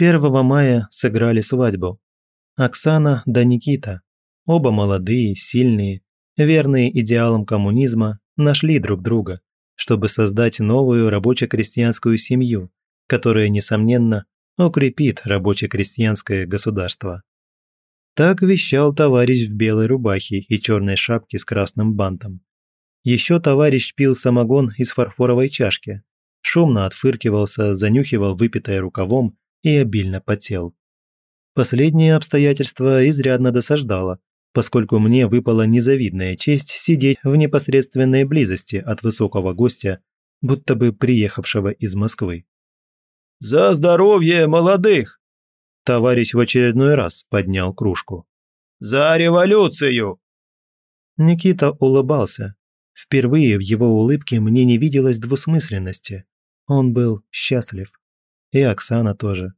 1 мая сыграли свадьбу. Оксана да Никита, оба молодые, сильные, верные идеалам коммунизма, нашли друг друга, чтобы создать новую рабоче-крестьянскую семью, которая, несомненно, укрепит рабоче-крестьянское государство. Так вещал товарищ в белой рубахе и черной шапке с красным бантом. Еще товарищ пил самогон из фарфоровой чашки, шумно отфыркивался, занюхивал выпитое рукавом и обильно потел. Последнее обстоятельство изрядно досаждало, поскольку мне выпала незавидная честь сидеть в непосредственной близости от высокого гостя, будто бы приехавшего из Москвы. «За здоровье молодых!» Товарищ в очередной раз поднял кружку. «За революцию!» Никита улыбался. Впервые в его улыбке мне не виделось двусмысленности. Он был счастлив. И Оксана тоже.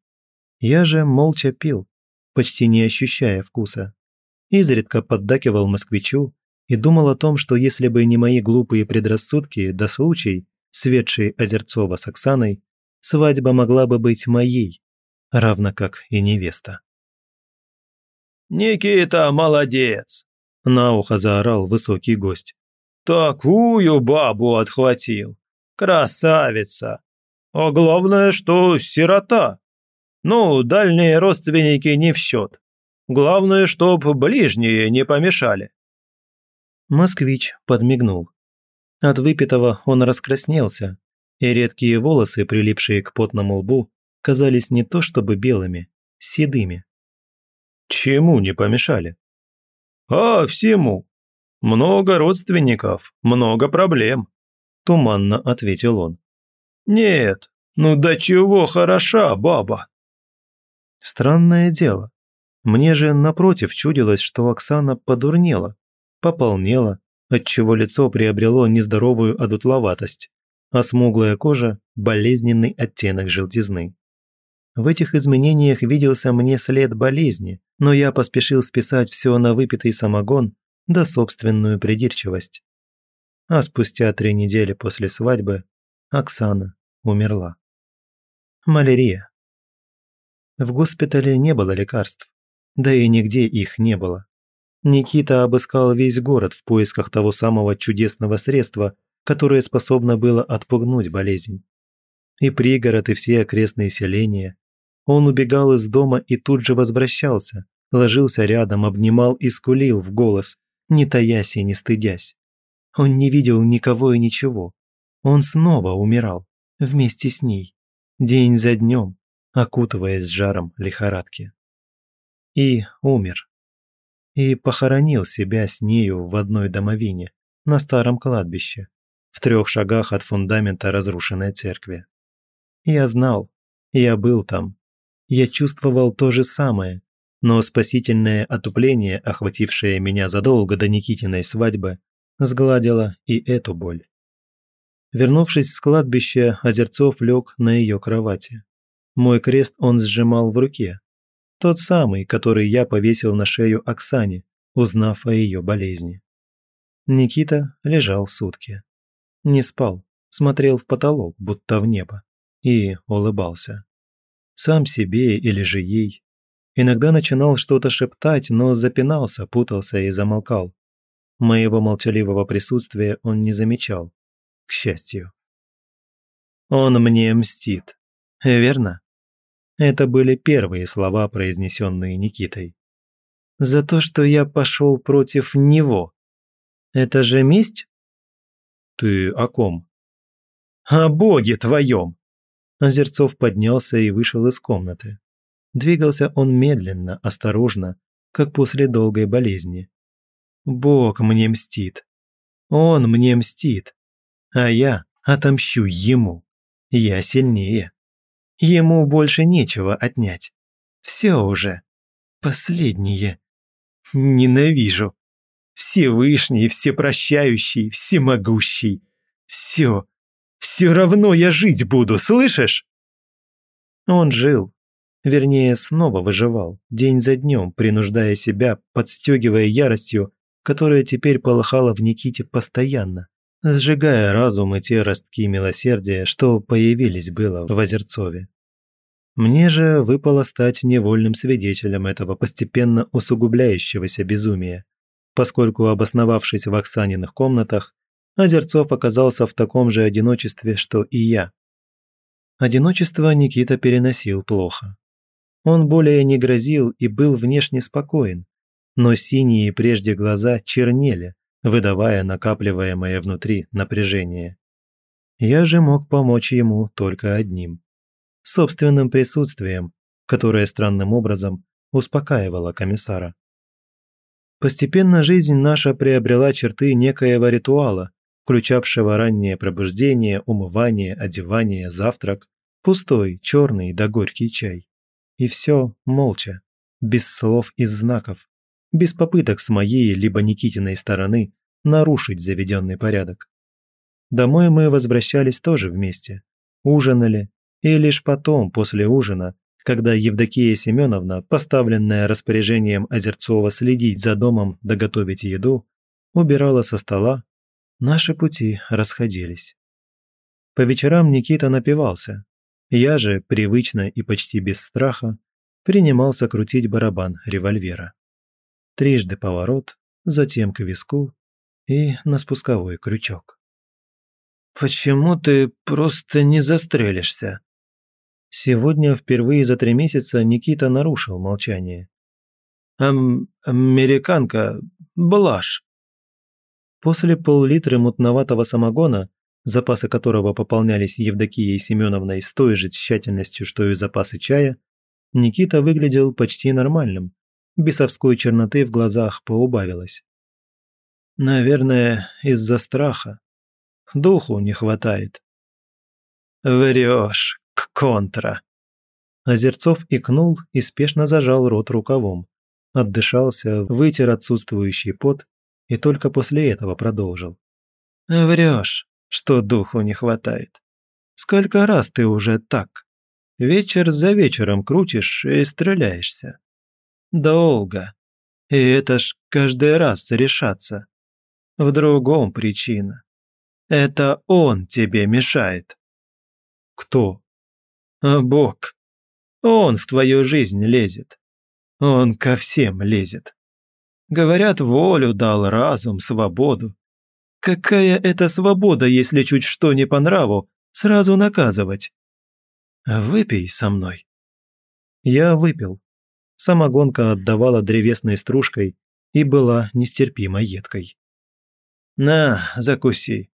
Я же молча пил, почти не ощущая вкуса. Изредка поддакивал москвичу и думал о том, что если бы не мои глупые предрассудки да случай, светший Озерцова с Оксаной, свадьба могла бы быть моей, равно как и невеста. «Никита молодец!» – на ухо заорал высокий гость. «Такую бабу отхватил! Красавица! А главное, что сирота. Ну, дальние родственники не в счет. Главное, чтоб ближние не помешали». Москвич подмигнул. От выпитого он раскраснелся, и редкие волосы, прилипшие к потному лбу, казались не то чтобы белыми, седыми. Чему не помешали? А, всему. Много родственников, много проблем, туманно ответил он. Нет, ну до чего хороша баба. Странное дело. Мне же напротив чудилось, что Оксана подурнела, пополнела, отчего лицо приобрело нездоровую одутловатость, а смуглая кожа – болезненный оттенок желтизны. В этих изменениях виделся мне след болезни, но я поспешил списать все на выпитый самогон да собственную придирчивость. А спустя три недели после свадьбы Оксана умерла. Малярия. В госпитале не было лекарств, да и нигде их не было. Никита обыскал весь город в поисках того самого чудесного средства, которое способно было отпугнуть болезнь. И пригород, и все окрестные селения. Он убегал из дома и тут же возвращался, ложился рядом, обнимал и скулил в голос, не таясь и не стыдясь. Он не видел никого и ничего. Он снова умирал вместе с ней, день за днем, окутываясь жаром лихорадки. И умер. И похоронил себя с нею в одной домовине, на старом кладбище, в трех шагах от фундамента разрушенной церкви. Я знал, я был там, я чувствовал то же самое, но спасительное отупление, охватившее меня задолго до Никитиной свадьбы, сгладило и эту боль. Вернувшись с кладбища, Озерцов лег на ее кровати. Мой крест он сжимал в руке. Тот самый, который я повесил на шею Оксане, узнав о ее болезни. Никита лежал сутки. Не спал, смотрел в потолок, будто в небо, и улыбался. Сам себе или же ей. Иногда начинал что-то шептать, но запинался, путался и замолкал. Моего молчаливого присутствия он не замечал к счастью. «Он мне мстит, верно?» Это были первые слова, произнесенные Никитой. «За то, что я пошел против него. Это же месть?» «Ты о ком?» «О боге твоем!» Озерцов поднялся и вышел из комнаты. Двигался он медленно, осторожно, как после долгой болезни. «Бог мне мстит. Он мне мстит а я отомщу ему. Я сильнее. Ему больше нечего отнять. Все уже. Последнее. Ненавижу. Всевышний, всепрощающий, всемогущий. Все. Все равно я жить буду, слышишь? Он жил. Вернее, снова выживал, день за днем, принуждая себя, подстегивая яростью, которая теперь полыхала в Никите постоянно, сжигая разум и те ростки милосердия, что появились было в Озерцове. Мне же выпало стать невольным свидетелем этого постепенно усугубляющегося безумия, поскольку, обосновавшись в Оксаниных комнатах, Озерцов оказался в таком же одиночестве, что и я. Одиночество Никита переносил плохо. Он более не грозил и был внешне спокоен, но синие прежде глаза чернели, выдавая накапливаемое внутри напряжение. Я же мог помочь ему только одним – собственным присутствием, которое странным образом успокаивало комиссара. Постепенно жизнь наша приобрела черты некоего ритуала, включавшего раннее пробуждение, умывание, одевание, завтрак, пустой, черный да горький чай. И все молча, без слов и знаков, без попыток с моей либо Никитиной стороны нарушить заведенный порядок. Домой мы возвращались тоже вместе, ужинали, и лишь потом, после ужина, когда Евдокия Семеновна, поставленная распоряжением Озерцова следить за домом доготовить еду, убирала со стола, наши пути расходились. По вечерам Никита напивался. Я же, привычно и почти без страха, принимался крутить барабан револьвера трижды поворот, затем к виску и на спусковой крючок. «Почему ты просто не застрелишься?» Сегодня впервые за три месяца Никита нарушил молчание. «Ам... американка... блаш!» После пол-литра мутноватого самогона, запасы которого пополнялись Евдокией Семеновной с той же тщательностью, что и запасы чая, Никита выглядел почти нормальным, бесовской черноты в глазах поубавилось. Наверное, из-за страха. Духу не хватает. «Врешь, к контра!» Озерцов икнул и спешно зажал рот рукавом. Отдышался, вытер отсутствующий пот и только после этого продолжил. «Врешь, что духу не хватает. Сколько раз ты уже так? Вечер за вечером крутишь и стреляешься долго. И это ж каждый раз решаться. В другом причина. Это он тебе мешает. Кто? А, Бог. Он в твою жизнь лезет. Он ко всем лезет. Говорят, волю дал, разум, свободу. Какая это свобода, если чуть что не по нраву, сразу наказывать? Выпей со мной. Я выпил самогонка отдавала древесной стружкой и была нестерпимо едкой. «На, закуси!»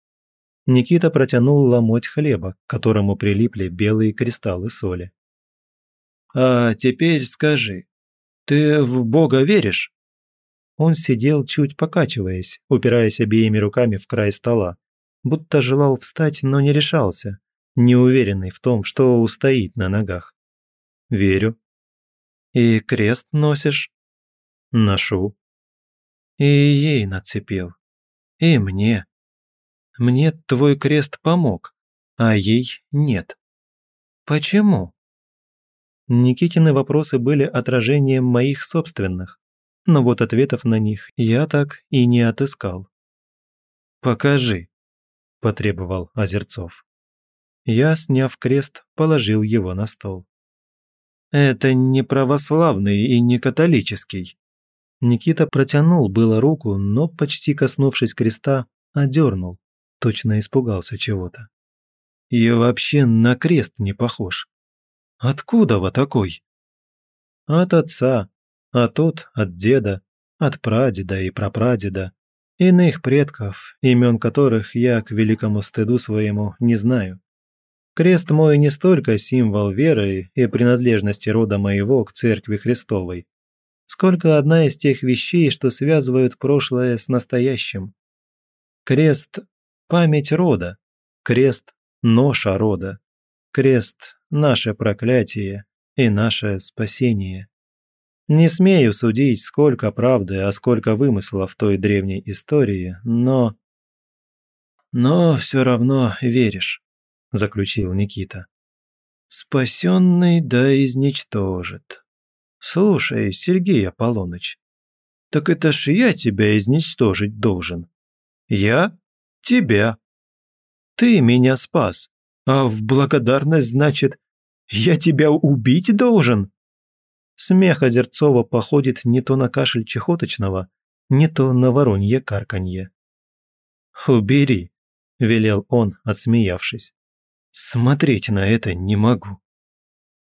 Никита протянул ломоть хлеба, к которому прилипли белые кристаллы соли. «А теперь скажи, ты в Бога веришь?» Он сидел, чуть покачиваясь, упираясь обеими руками в край стола, будто желал встать, но не решался, неуверенный в том, что устоит на ногах. «Верю», и крест носишь? Ношу. И ей нацепил. И мне. Мне твой крест помог, а ей нет. Почему? Никитины вопросы были отражением моих собственных, но вот ответов на них я так и не отыскал. «Покажи», – потребовал Озерцов. Я, сняв крест, положил его на стол. Это не православный и не католический. Никита протянул было руку, но, почти коснувшись креста, одернул. Точно испугался чего-то. И вообще на крест не похож. Откуда вы такой? От отца, а тот от деда, от прадеда и прапрадеда, иных предков, имен которых я к великому стыду своему не знаю. Крест мой не столько символ веры и принадлежности рода моего к Церкви Христовой, сколько одна из тех вещей, что связывают прошлое с настоящим. Крест – память рода, крест – ноша рода, крест – наше проклятие и наше спасение. Не смею судить, сколько правды, а сколько вымысла в той древней истории, но... Но все равно веришь. — заключил Никита. «Спасенный да изничтожит. Слушай, Сергей Аполлоныч, так это ж я тебя изничтожить должен. Я тебя. Ты меня спас, а в благодарность, значит, я тебя убить должен?» Смех Озерцова походит не то на кашель Чехоточного, не то на воронье карканье. «Убери», – велел он, отсмеявшись. Смотреть на это не могу.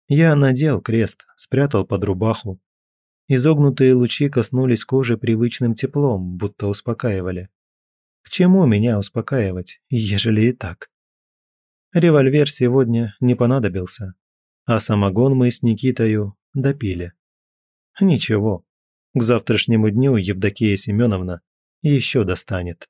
Я надел крест, спрятал под рубаху. Изогнутые лучи коснулись кожи привычным теплом, будто успокаивали. К чему меня успокаивать, ежели и так? Револьвер сегодня не понадобился, а самогон мы с Никитою допили. Ничего, к завтрашнему дню Евдокия Семеновна еще достанет.